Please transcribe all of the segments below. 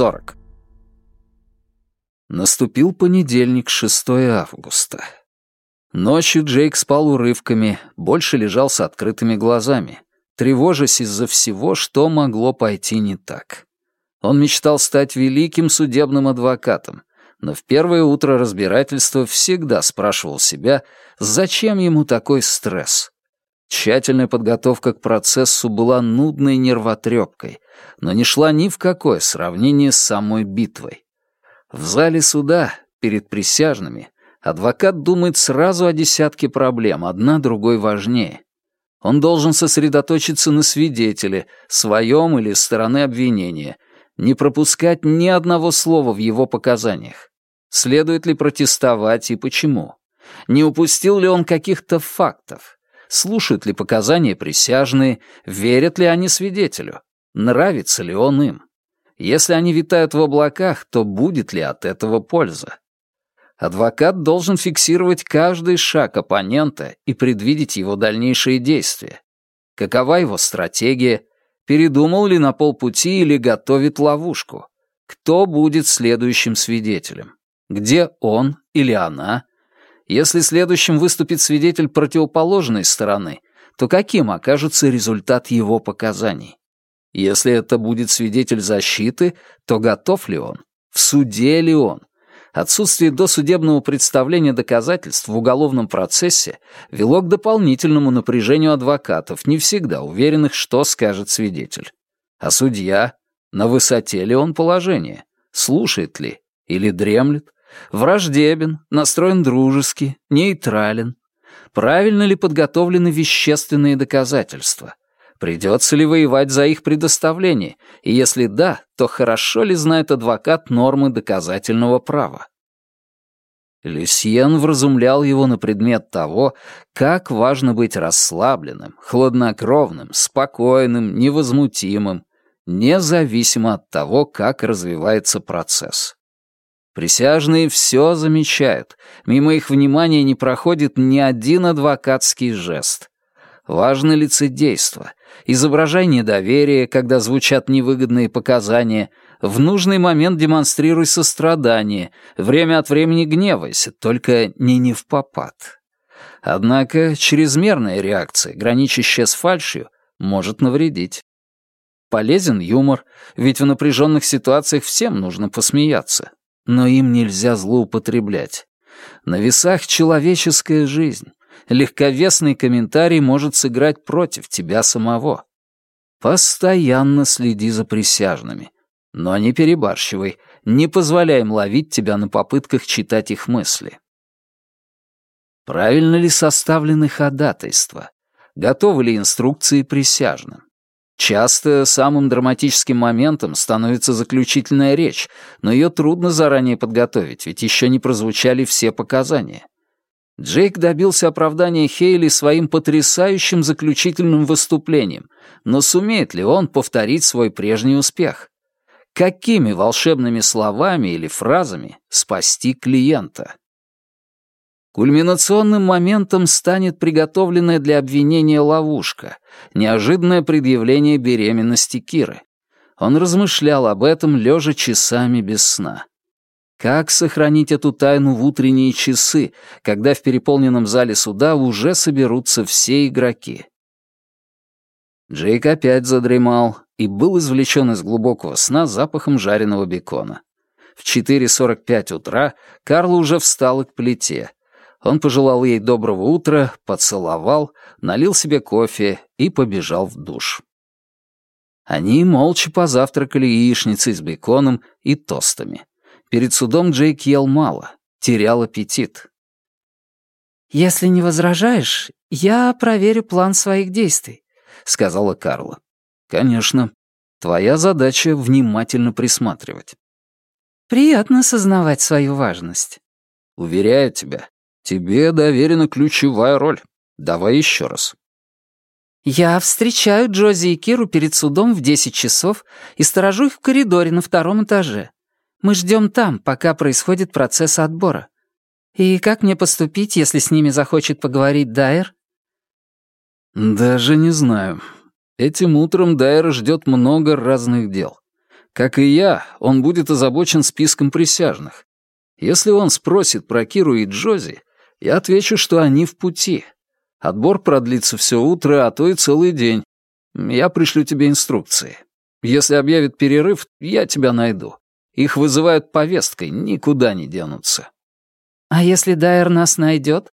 4.40. Наступил понедельник, 6 августа. Ночью Джейк спал урывками, больше лежал с открытыми глазами, тревожась из-за всего, что могло пойти не так. Он мечтал стать великим судебным адвокатом, но в первое утро разбирательства всегда спрашивал себя, зачем ему такой стресс. Тщательная подготовка к процессу была нудной нервотрепкой, но не шла ни в какое сравнение с самой битвой. В зале суда, перед присяжными, адвокат думает сразу о десятке проблем, одна другой важнее. Он должен сосредоточиться на свидетеле, своем или стороны обвинения, не пропускать ни одного слова в его показаниях. Следует ли протестовать и почему? Не упустил ли он каких-то фактов? Слушают ли показания присяжные, верят ли они свидетелю? Нравится ли он им? Если они витают в облаках, то будет ли от этого польза? Адвокат должен фиксировать каждый шаг оппонента и предвидеть его дальнейшие действия. Какова его стратегия? Передумал ли на полпути или готовит ловушку? Кто будет следующим свидетелем? Где он или она? Если следующим выступит свидетель противоположной стороны, то каким окажется результат его показаний? Если это будет свидетель защиты, то готов ли он? В суде ли он? отсутствие досудебного представления доказательств в уголовном процессе вело к дополнительному напряжению адвокатов, не всегда уверенных, что скажет свидетель. А судья? На высоте ли он положения? Слушает ли? Или дремлет? Враждебен, настроен дружески, нейтрален? Правильно ли подготовлены вещественные доказательства? Придется ли воевать за их предоставление? И если да, то хорошо ли знает адвокат нормы доказательного права? Люсьен вразумлял его на предмет того, как важно быть расслабленным, хладнокровным, спокойным, невозмутимым, независимо от того, как развивается процесс. Присяжные все замечают, мимо их внимания не проходит ни один адвокатский жест. Важно лицедейство, изображай недоверие, когда звучат невыгодные показания, в нужный момент демонстрируй сострадание, время от времени гневайся, только не не в попад. Однако чрезмерная реакция, граничащая с фальшью, может навредить. Полезен юмор, ведь в напряженных ситуациях всем нужно посмеяться, но им нельзя злоупотреблять. На весах человеческая жизнь легковесный комментарий может сыграть против тебя самого. Постоянно следи за присяжными. Но не перебарщивай, не позволяй им ловить тебя на попытках читать их мысли. Правильно ли составлены ходатайства? Готовы ли инструкции присяжным? Часто самым драматическим моментом становится заключительная речь, но ее трудно заранее подготовить, ведь еще не прозвучали все показания. Джейк добился оправдания Хейли своим потрясающим заключительным выступлением, но сумеет ли он повторить свой прежний успех? Какими волшебными словами или фразами спасти клиента? Кульминационным моментом станет приготовленная для обвинения ловушка, неожиданное предъявление беременности Киры. Он размышлял об этом, лежа часами без сна. Как сохранить эту тайну в утренние часы, когда в переполненном зале суда уже соберутся все игроки? Джейк опять задремал и был извлечен из глубокого сна запахом жареного бекона. В 4.45 утра Карл уже встал к плите. Он пожелал ей доброго утра, поцеловал, налил себе кофе и побежал в душ. Они молча позавтракали яичницей с беконом и тостами. Перед судом Джейк ел мало, терял аппетит. «Если не возражаешь, я проверю план своих действий», — сказала Карла. «Конечно. Твоя задача — внимательно присматривать». «Приятно сознавать свою важность». «Уверяю тебя, тебе доверена ключевая роль. Давай еще раз». «Я встречаю Джози и Киру перед судом в десять часов и сторожу их в коридоре на втором этаже. Мы ждем там, пока происходит процесс отбора. И как мне поступить, если с ними захочет поговорить Дайер?» «Даже не знаю. Этим утром Дайер ждет много разных дел. Как и я, он будет озабочен списком присяжных. Если он спросит про Киру и Джози, я отвечу, что они в пути. Отбор продлится все утро, а то и целый день. Я пришлю тебе инструкции. Если объявят перерыв, я тебя найду. Их вызывают повесткой, никуда не денутся. А если Дайер нас найдет?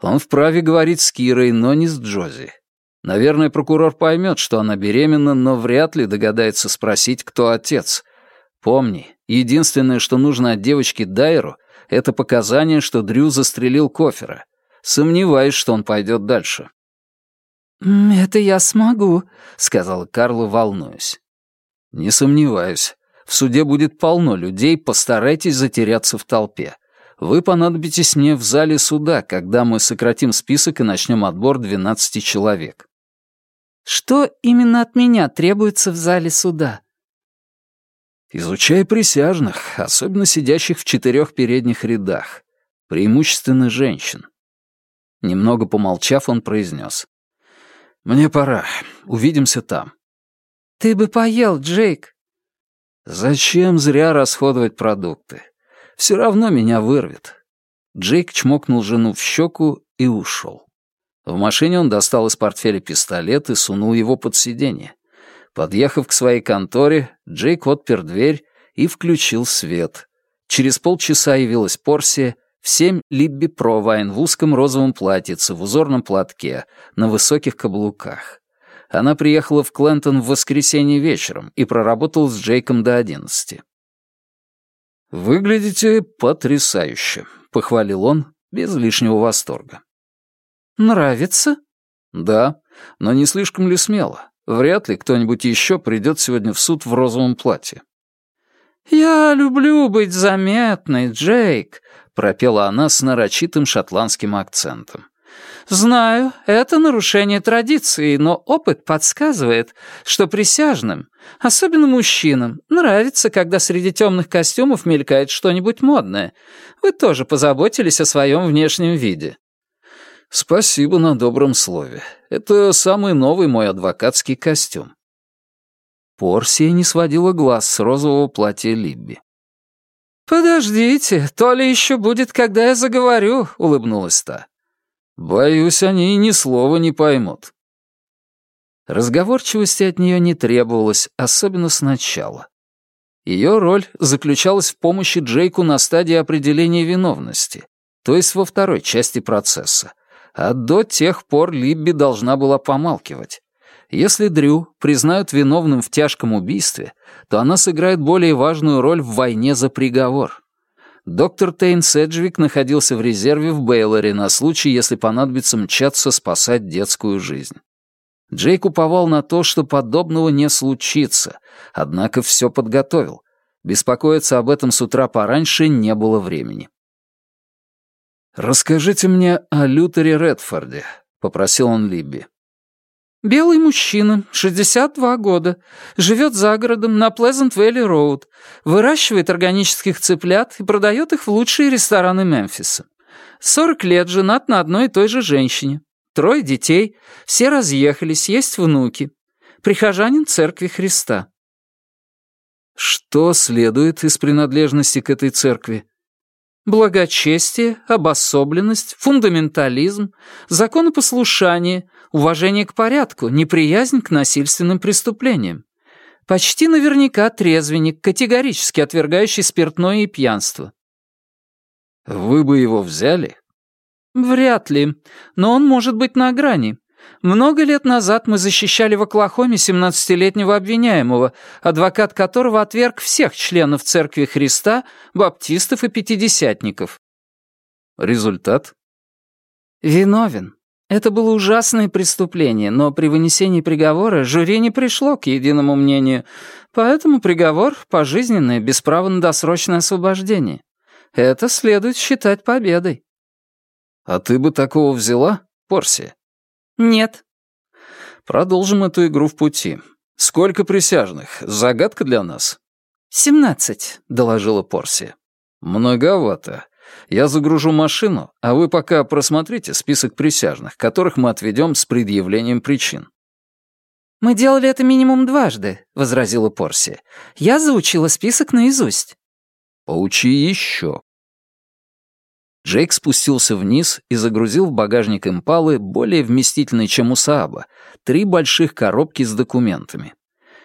Он вправе говорить с Кирой, но не с Джози. Наверное, прокурор поймет, что она беременна, но вряд ли догадается спросить, кто отец. Помни, единственное, что нужно от девочки Дайеру, это показание, что Дрю застрелил Кофера. Сомневаюсь, что он пойдет дальше. «Это я смогу», — сказала Карла, волнуясь. «Не сомневаюсь. В суде будет полно людей, постарайтесь затеряться в толпе. Вы понадобитесь мне в зале суда, когда мы сократим список и начнем отбор 12 человек». «Что именно от меня требуется в зале суда?» «Изучай присяжных, особенно сидящих в четырех передних рядах, преимущественно женщин». Немного помолчав, он произнес. «Мне пора. Увидимся там». «Ты бы поел, Джейк». «Зачем зря расходовать продукты? Все равно меня вырвет». Джейк чмокнул жену в щеку и ушел. В машине он достал из портфеля пистолет и сунул его под сиденье. Подъехав к своей конторе, Джейк отпер дверь и включил свет. Через полчаса явилась Порсия — в семь Либби Провайн в узком розовом платьице, в узорном платке, на высоких каблуках. Она приехала в Клентон в воскресенье вечером и проработала с Джейком до одиннадцати. «Выглядите потрясающе», — похвалил он, без лишнего восторга. «Нравится?» «Да, но не слишком ли смело? Вряд ли кто-нибудь еще придет сегодня в суд в розовом платье». «Я люблю быть заметной, Джейк», пропела она с нарочитым шотландским акцентом. «Знаю, это нарушение традиции, но опыт подсказывает, что присяжным, особенно мужчинам, нравится, когда среди темных костюмов мелькает что-нибудь модное. Вы тоже позаботились о своем внешнем виде». «Спасибо на добром слове. Это самый новый мой адвокатский костюм». Порсия не сводила глаз с розового платья Либби. «Подождите, то ли еще будет, когда я заговорю», — улыбнулась та. «Боюсь, они ни слова не поймут». Разговорчивости от нее не требовалось, особенно сначала. Ее роль заключалась в помощи Джейку на стадии определения виновности, то есть во второй части процесса, а до тех пор Либби должна была помалкивать. Если Дрю признают виновным в тяжком убийстве, то она сыграет более важную роль в войне за приговор. Доктор Тейн Седжвик находился в резерве в Бейлоре на случай, если понадобится мчаться спасать детскую жизнь. Джейк уповал на то, что подобного не случится, однако все подготовил. Беспокоиться об этом с утра пораньше не было времени. «Расскажите мне о Лютере Редфорде», — попросил он Либби. Белый мужчина, 62 года, живет за городом на Road, выращивает органических цыплят и продает их в лучшие рестораны Мемфиса. 40 лет женат на одной и той же женщине. Трое детей, все разъехались, есть внуки. Прихожанин Церкви Христа. Что следует из принадлежности к этой церкви? Благочестие, обособленность, фундаментализм, законопослушание, уважение к порядку, неприязнь к насильственным преступлениям. Почти наверняка трезвенник, категорически отвергающий спиртное и пьянство. Вы бы его взяли? Вряд ли, но он может быть на грани. Много лет назад мы защищали в Оклахоме 17-летнего обвиняемого, адвокат которого отверг всех членов Церкви Христа, баптистов и пятидесятников. Результат? Виновен. Это было ужасное преступление, но при вынесении приговора жюри не пришло к единому мнению, поэтому приговор — пожизненное, без права на досрочное освобождение. Это следует считать победой. А ты бы такого взяла, Порсия? Нет. Продолжим эту игру в пути. Сколько присяжных? Загадка для нас. «Семнадцать», — доложила Порсия. «Многовато. Я загружу машину, а вы пока просмотрите список присяжных, которых мы отведем с предъявлением причин». «Мы делали это минимум дважды», — возразила Порси. «Я заучила список наизусть». «Поучи еще». Джейк спустился вниз и загрузил в багажник импалы, более вместительный, чем у Сааба, три больших коробки с документами.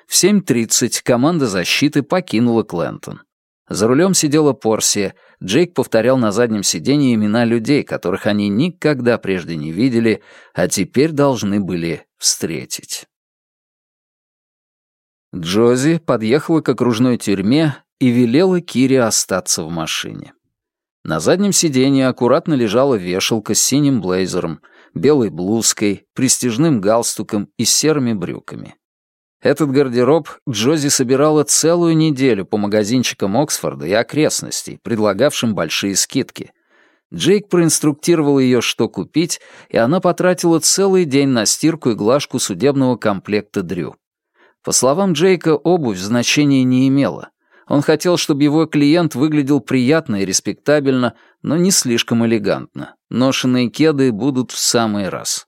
В 7.30 команда защиты покинула Клентон. За рулем сидела Порсия. Джейк повторял на заднем сиденье имена людей, которых они никогда прежде не видели, а теперь должны были встретить. Джози подъехала к окружной тюрьме и велела Кире остаться в машине. На заднем сиденье аккуратно лежала вешалка с синим блейзером, белой блузкой, престижным галстуком и серыми брюками. Этот гардероб Джози собирала целую неделю по магазинчикам Оксфорда и окрестностей, предлагавшим большие скидки. Джейк проинструктировал ее, что купить, и она потратила целый день на стирку и глажку судебного комплекта Дрю. По словам Джейка, обувь значения не имела. Он хотел, чтобы его клиент выглядел приятно и респектабельно, но не слишком элегантно. Ношенные кеды будут в самый раз.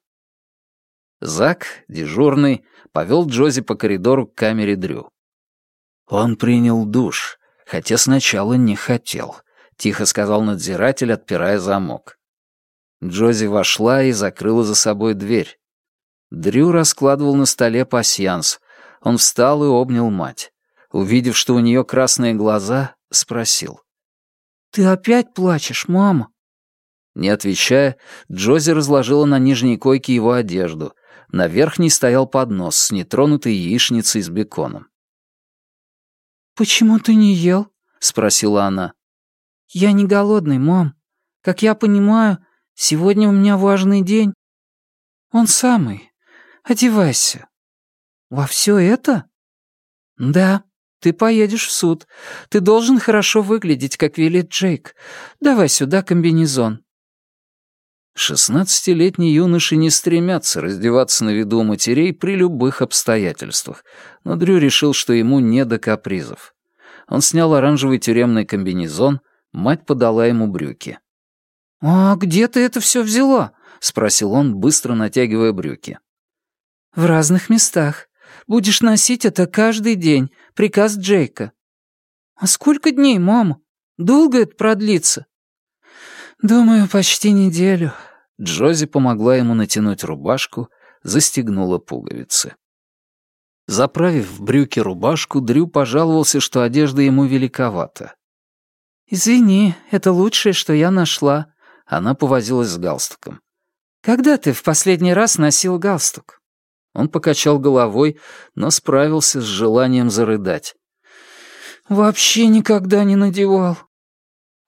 Зак, дежурный, повел Джози по коридору к камере Дрю. «Он принял душ, хотя сначала не хотел», — тихо сказал надзиратель, отпирая замок. Джози вошла и закрыла за собой дверь. Дрю раскладывал на столе пасьянс. Он встал и обнял мать. Увидев, что у нее красные глаза, спросил. «Ты опять плачешь, мама?» Не отвечая, Джози разложила на нижней койке его одежду — на верхней стоял поднос с нетронутой яичницей с беконом. «Почему ты не ел?» — спросила она. «Я не голодный, мам. Как я понимаю, сегодня у меня важный день». «Он самый. Одевайся». «Во все это?» «Да. Ты поедешь в суд. Ты должен хорошо выглядеть, как велит Джейк. Давай сюда комбинезон. Шестнадцатилетние юноши не стремятся раздеваться на виду матерей при любых обстоятельствах, но Дрю решил, что ему не до капризов. Он снял оранжевый тюремный комбинезон, мать подала ему брюки. «А где ты это все взяла?» — спросил он, быстро натягивая брюки. «В разных местах. Будешь носить это каждый день. Приказ Джейка». «А сколько дней, мама? Долго это продлится?» «Думаю, почти неделю». Джози помогла ему натянуть рубашку, застегнула пуговицы. Заправив в брюки рубашку, Дрю пожаловался, что одежда ему великовата. «Извини, это лучшее, что я нашла». Она повозилась с галстуком. «Когда ты в последний раз носил галстук?» Он покачал головой, но справился с желанием зарыдать. «Вообще никогда не надевал.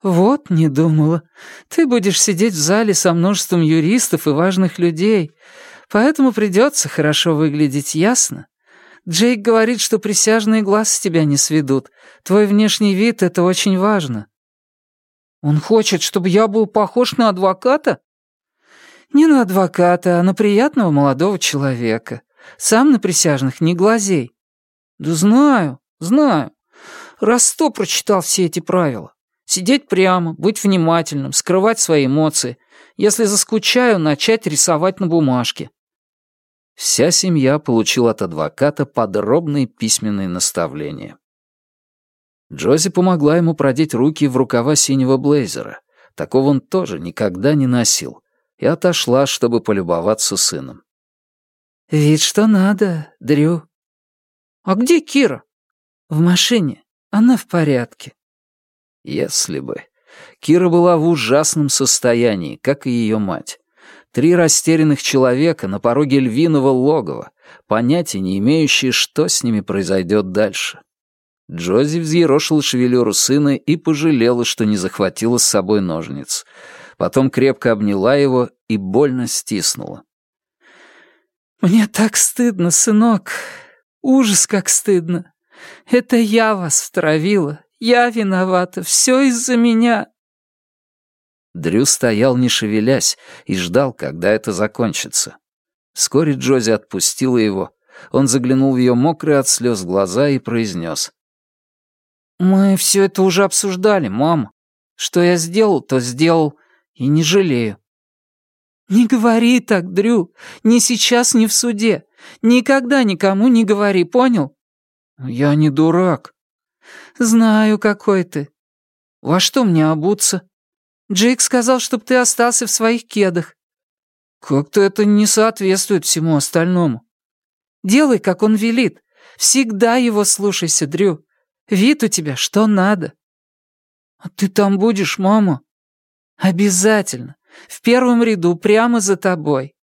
«Вот, не думала. Ты будешь сидеть в зале со множеством юристов и важных людей, поэтому придется хорошо выглядеть, ясно? Джейк говорит, что присяжные глаз с тебя не сведут. Твой внешний вид — это очень важно». «Он хочет, чтобы я был похож на адвоката?» «Не на адвоката, а на приятного молодого человека. Сам на присяжных не глазей». «Да знаю, знаю. Раз сто прочитал все эти правила. Сидеть прямо, быть внимательным, скрывать свои эмоции. Если заскучаю, начать рисовать на бумажке. Вся семья получила от адвоката подробные письменные наставления. Джози помогла ему продеть руки в рукава синего блейзера. Такого он тоже никогда не носил. И отошла, чтобы полюбоваться сыном. «Вид что надо, Дрю». «А где Кира?» «В машине. Она в порядке». Если бы. Кира была в ужасном состоянии, как и ее мать. Три растерянных человека на пороге львиного логова, понятия не имеющие, что с ними произойдет дальше. Джози взъерошила шевелюру сына и пожалела, что не захватила с собой ножниц. Потом крепко обняла его и больно стиснула. «Мне так стыдно, сынок. Ужас, как стыдно. Это я вас втравила, я виновата, все из-за меня». Дрю стоял, не шевелясь, и ждал, когда это закончится. Вскоре Джози отпустила его. Он заглянул в ее мокрые от слез глаза и произнес. «Мы все это уже обсуждали, мама. Что я сделал, то сделал, и не жалею». «Не говори так, Дрю, ни сейчас, ни в суде. Никогда никому не говори, понял?» «Я не дурак». «Знаю, какой ты. Во что мне обуться? Джейк сказал, чтоб ты остался в своих кедах». «Как-то это не соответствует всему остальному». «Делай, как он велит. Всегда его слушайся, Дрю. Вид у тебя что надо». «А ты там будешь, мама?» «Обязательно. В первом ряду, прямо за тобой».